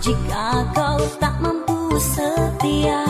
jika kau tak mampu setia.